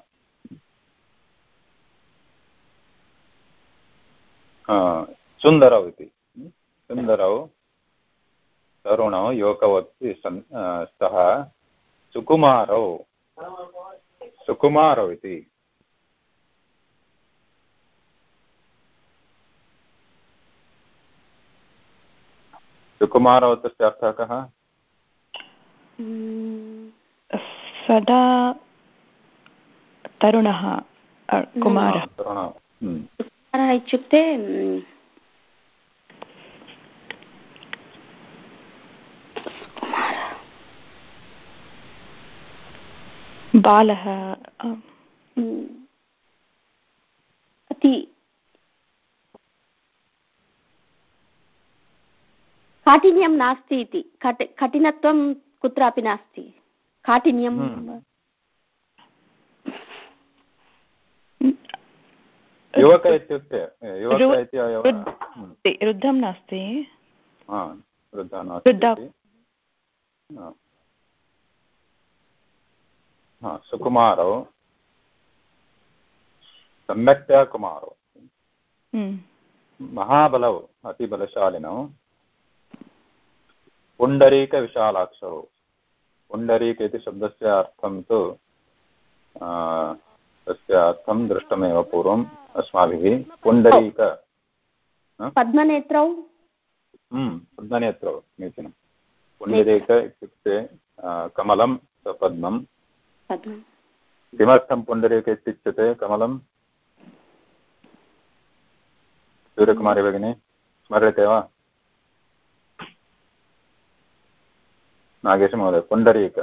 सुन्दरौ इति सुन्दरौ तरुणौ युवकौ अपि सन् स्तः सुकुमारौ। सुकुमारौ इति। सुकुमारौ तस्य अर्थः कः? सदा तरुणः कुमारः। कुमारः इत्युक्ते बालः अति काठिन्यं नास्ति इति। कठि कठिनत्वं कुत्रापि नास्ति। काठिन्यं युवक इत्युक्ते युवक वृद्धं नास्ति। नास्ति सुकुमारौ। सम्यक्तया कुमारौ। महाबलौ अतिबलशालिनौ। पुण्डरीकविशालाक्षौ। पुण्डरीक इति शब्दस्य अर्थं तु तस्य अर्थं दृष्टमेव पूर्वम् अस्माभिः। पुण्डरीक पद्मनेत्रौ? पद्मनेत्रौ समीचीनं। पुण्डरीक इत्युक्ते कमलं पद्मं किमर्थं पुण्डरीक इत्युच्यते कमलं? सूर्यकुमारी भगिनी स्मर्यते वा? नागेशमहोदय पुण्डरीक।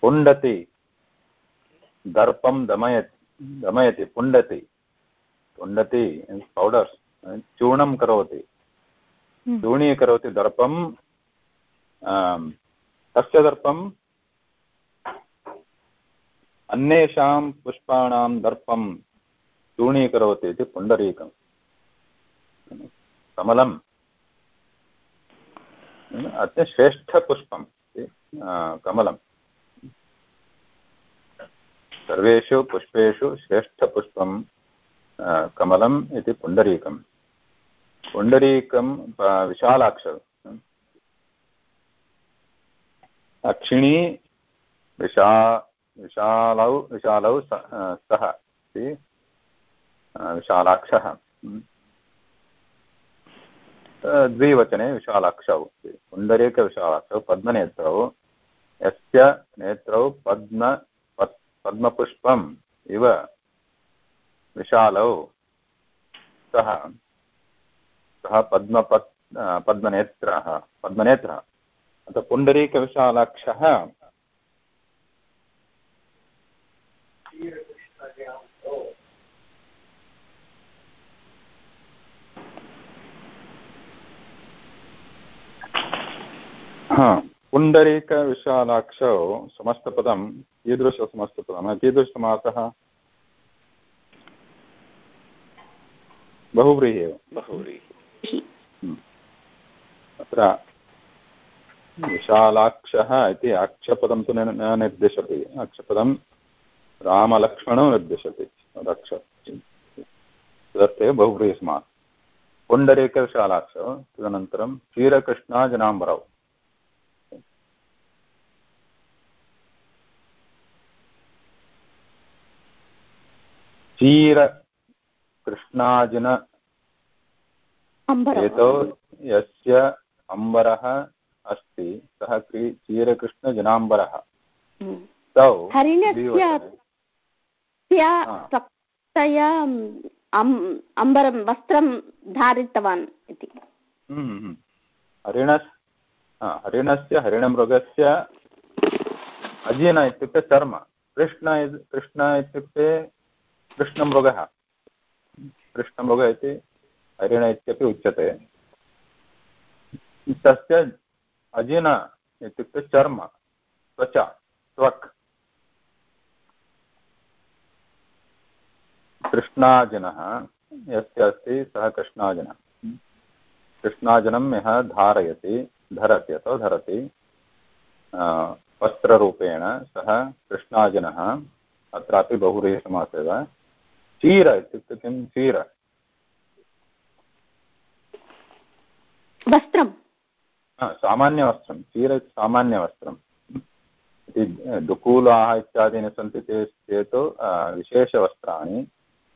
पुण्डति। दर्पं दमयति दमयति पुण्डति। पुण्डति पौडर्स् चूर्णं करोति। चूर्णीकरोति दर्पं कस्य दर्पम् अन्येषां पुष्पाणां दर्पं चूर्णीकरोति इति पुण्डरीकं कमलं अत्यश्रेष्ठपुष्पं कमलं सर्वेषु पुष्पेषु श्रेष्ठपुष्पं कमलम् इति पुण्डरीकं पुण्डरीकं अ, विशालाक्ष अक्षिणी विशा विशालौ विशालौ स- अ, सः इति अ, विशालाक्षः। हम्म। द्विवचने विशालाक्षौ इति पुण्डरीकविशालाक्षौ पद्मनेत्रौ यस्य नेत्रौ पद्म पद्- पद्मपुष्पम् इव विशालौ सः। सः पद्मपत् पद्मनेत्रः पद्मनेत्रः। अतः पुण्डरीकविशालाक्षः हा पुण्डरीकविशालाक्षौ समस्तपदं कीदृशसमस्तपदं कीदृशसमासः? बहुव्रीहि एव बहुव्रीहि अत्र विशालाक्षः इति अक्षपदं तु न निर्दिशति। अक्षपदं रामलक्ष्मणौ निर्दिशति। तदक्ष तदर्थेव बहुव्रीहिसमासः पुण्डरीकविशालाक्षौ तदनन्तरं क्षीरकृष्णाजनाम्बरौ। क्षीरकृष्णाजिन एतौ यस्य अम्बरः अस्ति सः क्री- क्षीरकृष्णजनाम्बरः हम्म। तौ हरिणस्य अम्बरं वस्त्रं धारितवान् इति। हम्म, हम्म। हरिण हरिणस्य हरिणमृगस्य अजिन इत्युक्ते चर्म कृष्ण कृष्ण इत्युक्ते कृष्णमृगः। कृष्णमृग इति हरिण इत्यपि उच्यते। तस्य अजिन इत्युक्ते चर्म त्वचा त्वक्। कृष्णाजिनः यस्य अस्ति सः कृष्णाजिनः। कृष्णाजनं यः धारयति धरति अथवा धरति वस्त्ररूपेण सः कृष्णाजनः अत्रापि बहुव्रीहिसमासः एव। चीर इत्युक्ते किं? चीर। वस्त्रं हा, सामान्यवस्त्रं चीर इति सामान्यवस्त्रम् इति दुकूलाः इत्यादीनि सन्ति ते चेत् अ, विशेषवस्त्राणि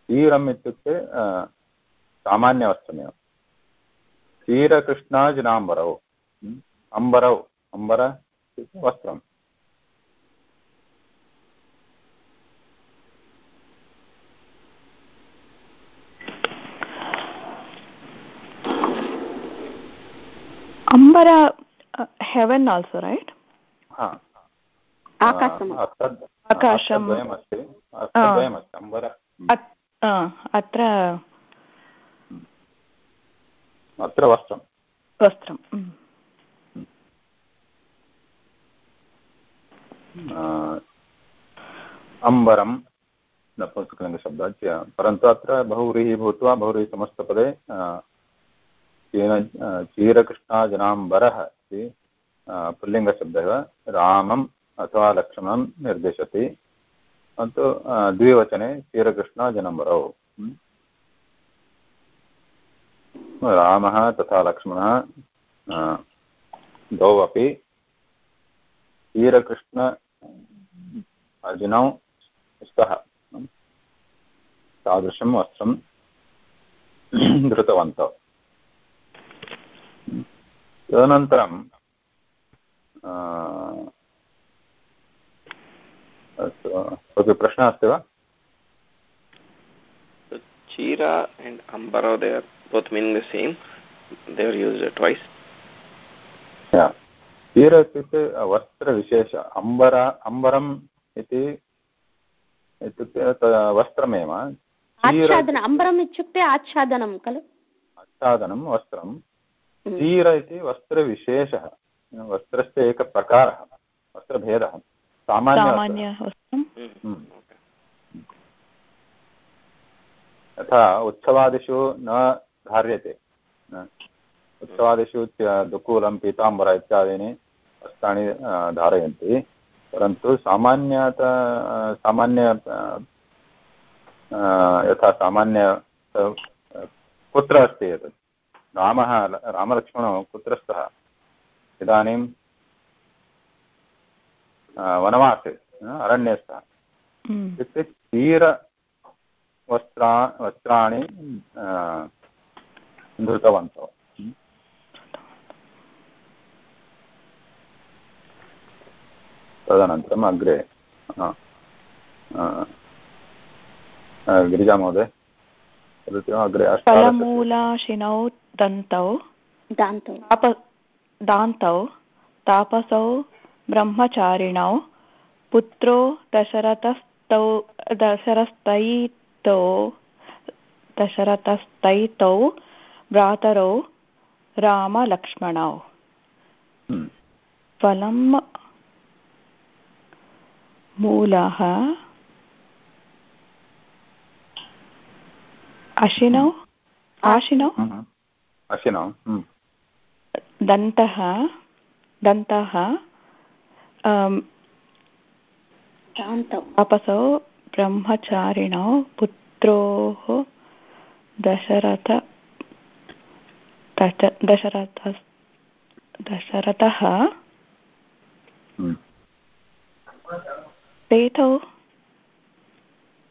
चीरम् इत्युक्ते अ, सामान्यवस्त्रमेव क्षीरकृष्णाजिनाम्बरौ हम्म, अम्बरौ अम्बर इत्युक्ते वस्त्रम् Ambara, uh, heaven also, right? हा। आकाशम्। अर्थद् आकाशम्। अर्थद्वयमस्ति अर्थद्वयमस्ति अम्बर अत्- आ, अत्र अत्र वस्त्रं वस्त्रम्। mm. अ, अम्बरं नपुंसकलिङ्गशब्दः परन्तु अत्र बहुव्रीहि भूत्वा बहुव्रीहि समस्तपदे चीन क्षीरकृष्णाजनाम्बरः इति पुल्लिङ्गशब्दः रामम् अथवा लक्ष्मणं निर्दिशति। परन्तु द्विवचने क्षीरकृष्णाजनाम्बरौ हम्म। रामः तथा लक्ष्मणः द्वौ अपि क्षीरकृष्ण अर्जुनौ स्तः। तादृशं वस्त्रं धृतवन्तौ। तदनन्तरं अ, अस्तु कोऽपि प्रश्नः अस्ति वा So Chira and Ambara, they are both meaning the same. They are used twice. या क्षीर इत्युक्ते वस्त्रविशेष अम्बर अम्बरम् इति इत्युक्ते त- वस्त्रमेव क्षीर आच्छादन अम्बरम् इत्युक्ते आच्छादनं खलु आच्छादनं वस्त्रं हम्म। क्षीर इति वस्त्रविशेषः। वस्त्रस्य एकः प्रकारः वस्त्रभेदः वस्त्रं। हम्म। यथा उत्सवादिषु न धार्यते। न। उत्सवादिषु दुकूलं पीताम्बर इत्यादीनि वस्त्राणि धारयन्ति। परन्तु सामान्यत सामान्य यथा सामान्य कुत्र अस्ति एतत्? रामः रामलक्ष्मणौ कुत्र स्तः इदानीं वनवासे अरण्ये स्तः हम्म। इत्युक्ते क्षीरवस्त्रा वस्त्राणि धृतवन्तौ। तदनन्तरम् अग्रे गिरिजामहोदय वदति वा अग्रे फलमूलाशिनौ दन्तौ। दान्तौ। ताप दान्तौ। तापसौ। ब्रह्मचारिणौ। पुत्रो दशरथस्तौ दशरथस्तैतौ। दशरथस्तैतौ। भ्रातरौ। रामलक्ष्मणौ। हम्म। फलं मूलः अशिनौ। आशिनौ। हम्म। अशिनौ हम्म। दन्तः दन्तः तापसौ ब्रह्मचारिणौ पुत्रोः दशरथ दशरथ दशरथः हम्म। पेतौ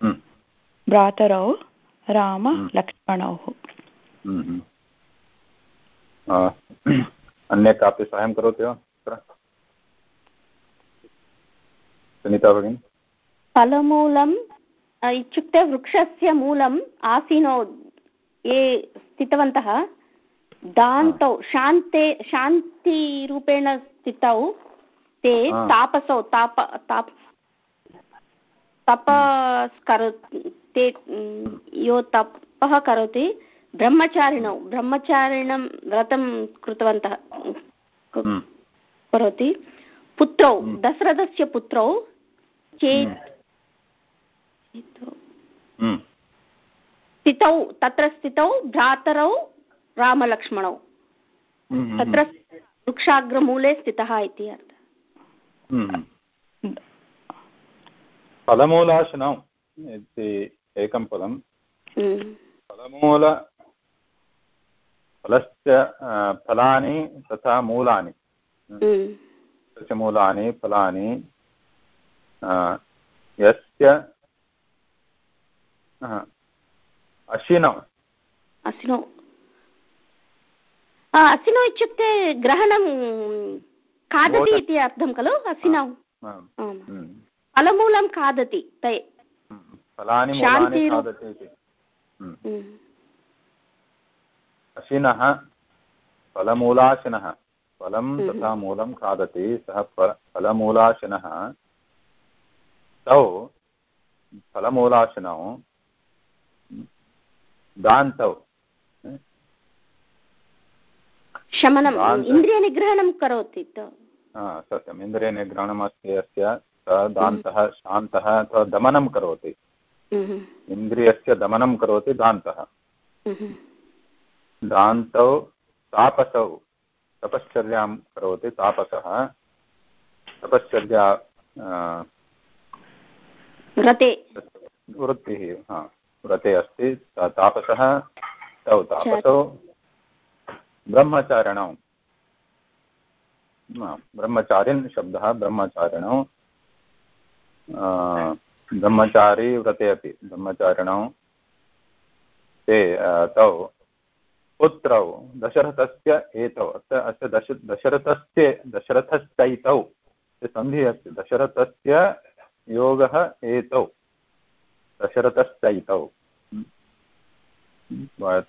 हम्म। भ्रातरौ राम अन्य कापि साहाय्यं करोति वा सुनीता भगिनी? फलमूलम् इत्युक्ते वृक्षस्य मूलम् आसीनौ ये स्थितवन्तः दान्तौ शान्ते शान्तिरूपेण स्थितौ ते तापसौ ताप ताप तपस् करो ते यो तपः करोति। ब्रह्मचारिणौ ब्रह्मचारिणं व्रतं कृतवन्तः हम्म। करोति पुत्रौ हम्म। दशरथस्य पुत्रौ चेत् हम्म। स्थितौ तत्र स्थितौ भ्रातरौ रामलक्ष्मणौ। तत्र वृक्षाग्रमूले स्थितः इति अर्थः। फलमूलाशनौ इति एकं पदं। फलमूल फलस्य आ, फलानि तथा मूलानि हम्म। तस्य मूलानि फलानि यस्य आ, अशिनौ असिनौ इत्युक्ते ग्रहणं खादति इति अर्थं खलु असिनौ। हम्म। फलमूलं खादति ते हम्म। फलानि खादति इति हम्म। हम्म। अशिनः फलमूलाशिनः। फलं हम्म। तथा मूलं खादति सः फलमूलाशिनः। तौ फलमूलाशिनौ दान्तौ। शमनम् इन्द्रियनिग्रहणं करोति सत्यम् इन्द्रियनिग्रहणमस्ति यस्य सः दान्तः शान्तः अथवा दमनं करोति। हम्म। इन्द्रियस्य दमनं करोति दान्तः। हम्म। दान्तौ तापसौ। तपश्चर्यां करोति तापसः। तपश्चर्या व्रते। वृत्तिः हा व्रते अस्ति तापसः तौ तापसौ। ब्रह्मचारिणौ। ब्रह्मचारिन् शब्दः ब्रह्मचारिणौ। ब्रह्मचारी व्रते अपि ब्रह्मचारिणौ। ते तौ पुत्रौ दशरथस्य एतौ अत्र अस्य दश दशरथस्य दशरथश्चैतौ सन्धिः अस्ति दशरथस्य योगः एतौ दशरथश्चैतौ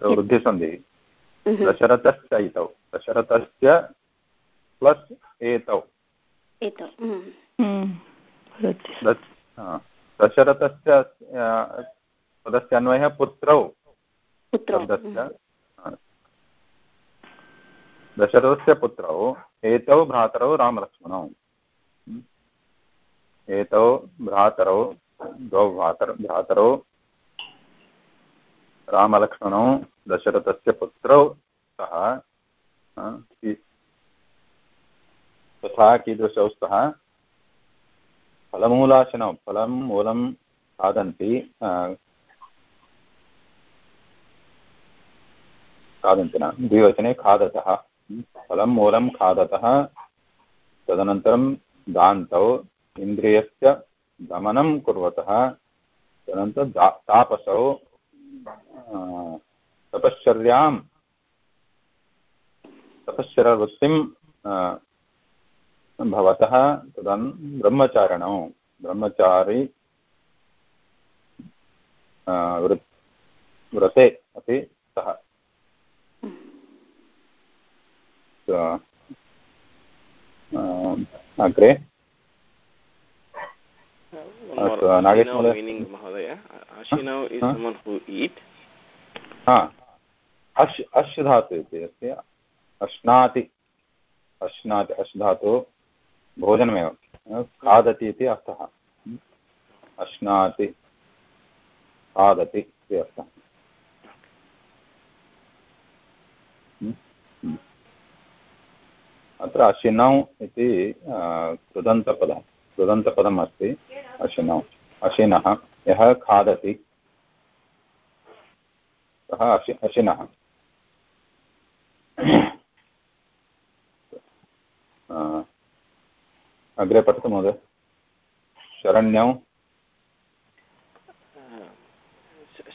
वृद्धिसन्धिः हम्म। दशरथश्चैतौ दशरथस्य प्लस् एतौ एतौ हम्म। हम्म। दश- दशरथस्य पदस्य अन्वयः पुत्रौ पुत्रौ शब्दस्य हा। दशरथस्य पुत्रौ, एतौ भ्रातरौ रामलक्ष्मणौ। एतौ भ्रातरौ, द्वौ भ्रातर, भ्रातरौ रामलक्ष्मणौ, दशरथस्य पुत्रौ कि- तथा कीदृशौ स्तः फलमूलाशनौ, फलं मूलं खादन्ति खादन्ति न, द्विवचने खादतः। फलं मूलं खादतः। तदनन्तरं दान्तौ इन्द्रियस्य दमनं कुर्वतः। तदनन्तरं तापसौ तपश्चर्यां तपश्चरवृत्तिं भवतः तदन् ब्रह्मचारिणौ। ब्रह्मचारी व्रते अपि स्तः अग्रे meaning mahodaya ashinav is someone who eat अश् अश् धातु इति अस्ति। अश्नाति। अश्नाति अश् धातु भोजनमेव। खादति इति अर्थः। अश्नाति खादति इति अर्थः। अत्र अशिनौ इति कृदन्तपदं कृदन्तपदम् अस्ति, अशिनौ। अशिनः, यः खादति, सः अशि, अशिनः। अग्रे पठतु महोदय। शरण्यौ।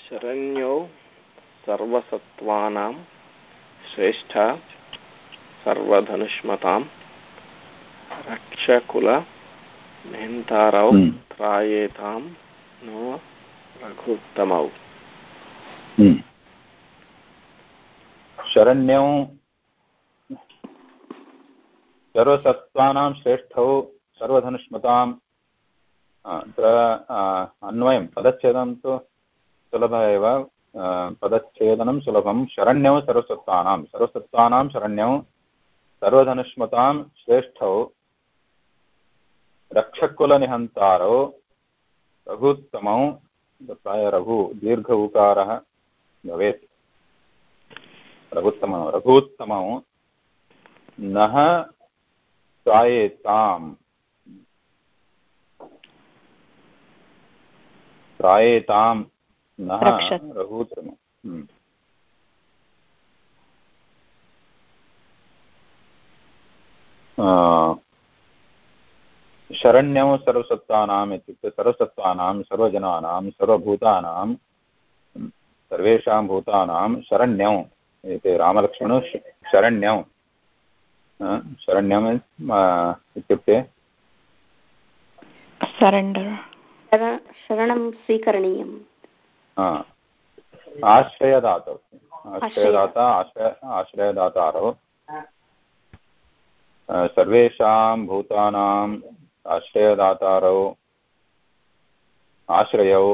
शरण्यौ सर्वसत्त्वानां श्रेष्ठा। सर्वधनुष्मतां रक्षकुलनिहन्तारौ हम्म। त्रायेतां नो रघुत्तमौ हम्म। शरण्यौ सर्वसत्त्वानां श्रेष्ठौ सर्वधनुष्मताम् अत्र अन्वयं पदच्छेदं तु सुलभः एव पदच्छेदनं सुलभं शरण्यौ सर्वसत्त्वानां सर्वसत्त्वानां शरण्यौ सर्वधनुष्मतां श्रेष्ठौ रक्षकुलनिहन्तारौ रघुत्तमौ प्राय रघु दीर्घ उकारः भवेत्। रघुत्तमौ रघुत्तमौ नः त्रायेताम् त्रायेतां नः रघुत्तमौ। शरण्यौ सर्वसत्त्वानाम् इत्युक्ते सर्वसत्त्वानां सर्वजनानां सर्वभूतानां सर्वेषां भूतानां शरण्यौ एते रामलक्ष्मणौ श- शरण्यौ. शरण्यम् इत्युक्ते सरेण्डर् शरणं स्वीकरणीयम्. आश्रयदातौ. आश्रयदाता आश्रय आश्रयदातारौ. सर्वेषां भूतानाम् आश्रयदातारौ आश्रयौ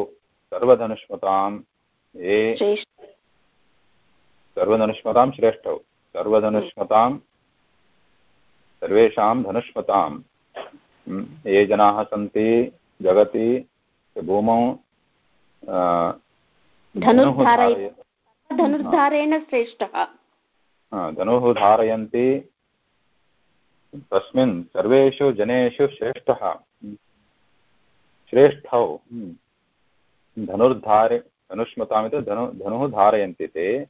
सर्वधनुष्मतां ये सर्वधनुष्मतां श्रेष्ठौ सर्वधनुष्मतां सर्वेषां धनुष्मतां। ये जनाः सन्ति जगति भूमौ धनुर्धारेण श्रेष्ठः। धनुः धारयन्ति तस्मिन् सर्वेषु जनेषु श्रेष्ठः। श्रेष्ठौ। हम्म, धनुर्धारे धनुष्मतामिति धनु धनुः धारयन्ति ते।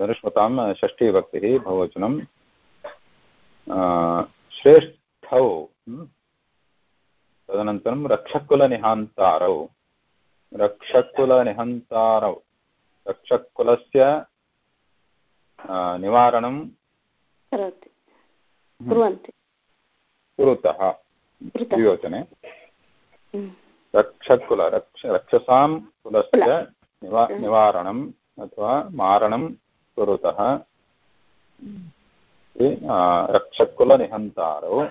धनुष्मतां षष्ठीविभक्तिः बहुवचनं। श्रेष्ठौ। हम्म, तदनन्तरं रक्षकुलनिहान्तारौ। रक्षकुलनिहन्तारौ। रक्षकुलस्य निवारणं करोति। कुर्वन्ति। कुरुतः कृतः। द्विवचने। हम्म। रक्षकुल रक्ष रक्षसां कुलस्य निवा हम्म। निवारणम् अथवा मारणं कुरुतः। रक्षकुलनिहन्तारौ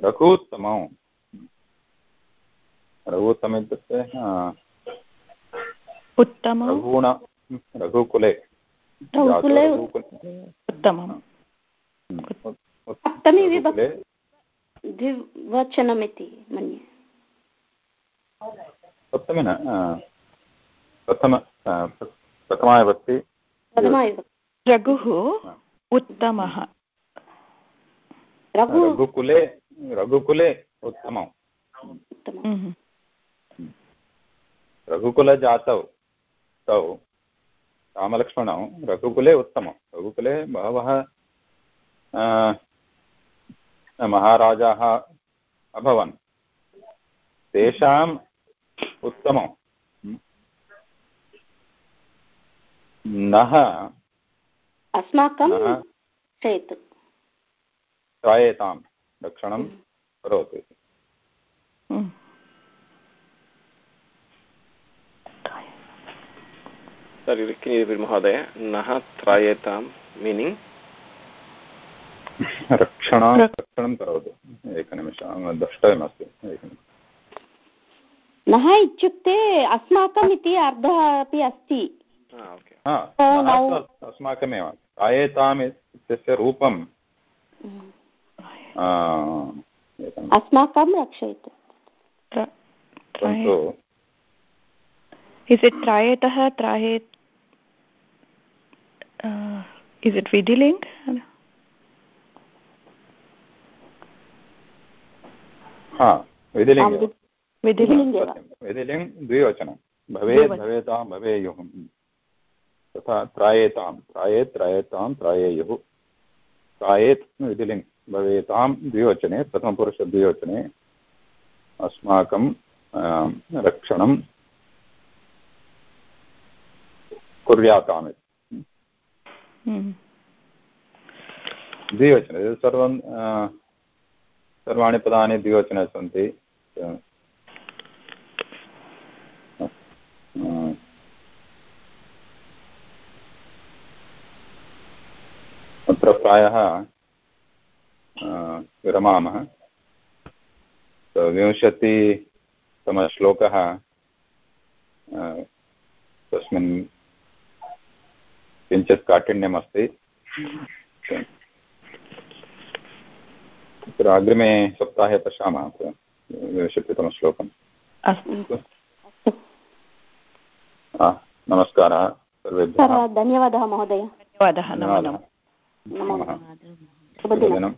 रघूत्तमौ रघूत्तम इत्युक्ते रघुकुले। रघुकुले। उत्तमम्। सप्तमी रघुकुले द्विवचनमिति मन्ये। सप्तमी न प्रथम प्रथमाविभक्ति प्रथमा विभक्ति रघुः उत्तमः। रघुकुले रघुकुले उत्तमम् हम्म. रघुकुलजातौ तौ रामलक्ष्मणौ रघुकुले उत्तमं। रघुकुले बहवः महाराजाः अभवन् तेषाम् उत्तमं नः अस्माकं नः चेत् त्रायेतां रक्षणं करोतु इति हम्म. Sorry, can you repeat, Mahodaya? Naha trayetam, meaning? रक्षणं रक्षणं करोतु। एकनिमिषम् द्रष्टव्यमस्ति। एकनिमिषम् नः इत्युक्ते अस्माकम् इति अर्थः अपि अस्ति। अस्माकमेव। त्रायेताम् इत्यस्य रूपं आ, एकं अस्माकं रक्षयतु। Is it trayetah, trayet? Uh, is it vidiling? हा विधिलिङ्ग. विधिलिङ्गे द्विवचनं. भवेत्। भवेतां भवेयुः तथा त्रायेतां. त्रायेत् त्रायेतां त्रायेयुः त्रायेत् विधिलिङ् भवेतां द्विवचने प्रथमपुरुषद्विवचने अस्माकं रक्षणं कुर्याताम् इति हम्म. द्विवचने सर्वं सर्वाणि पदानि द्विवचने सन्ति। अत्र प्रायः विरमामः। विंशतितमश्लोकः तस्मिन् किञ्चित् काठिन्यमस्ति। तत्र अग्रिमे सप्ताहे पश्यामः अत्र विंशतितमश्लोकम्। अस्तु। नमस्कारः सर्वेभ्यः। धन्यवादः महोदय। धन्यवादः नमो। नमः। नमः। शुभदिनम्।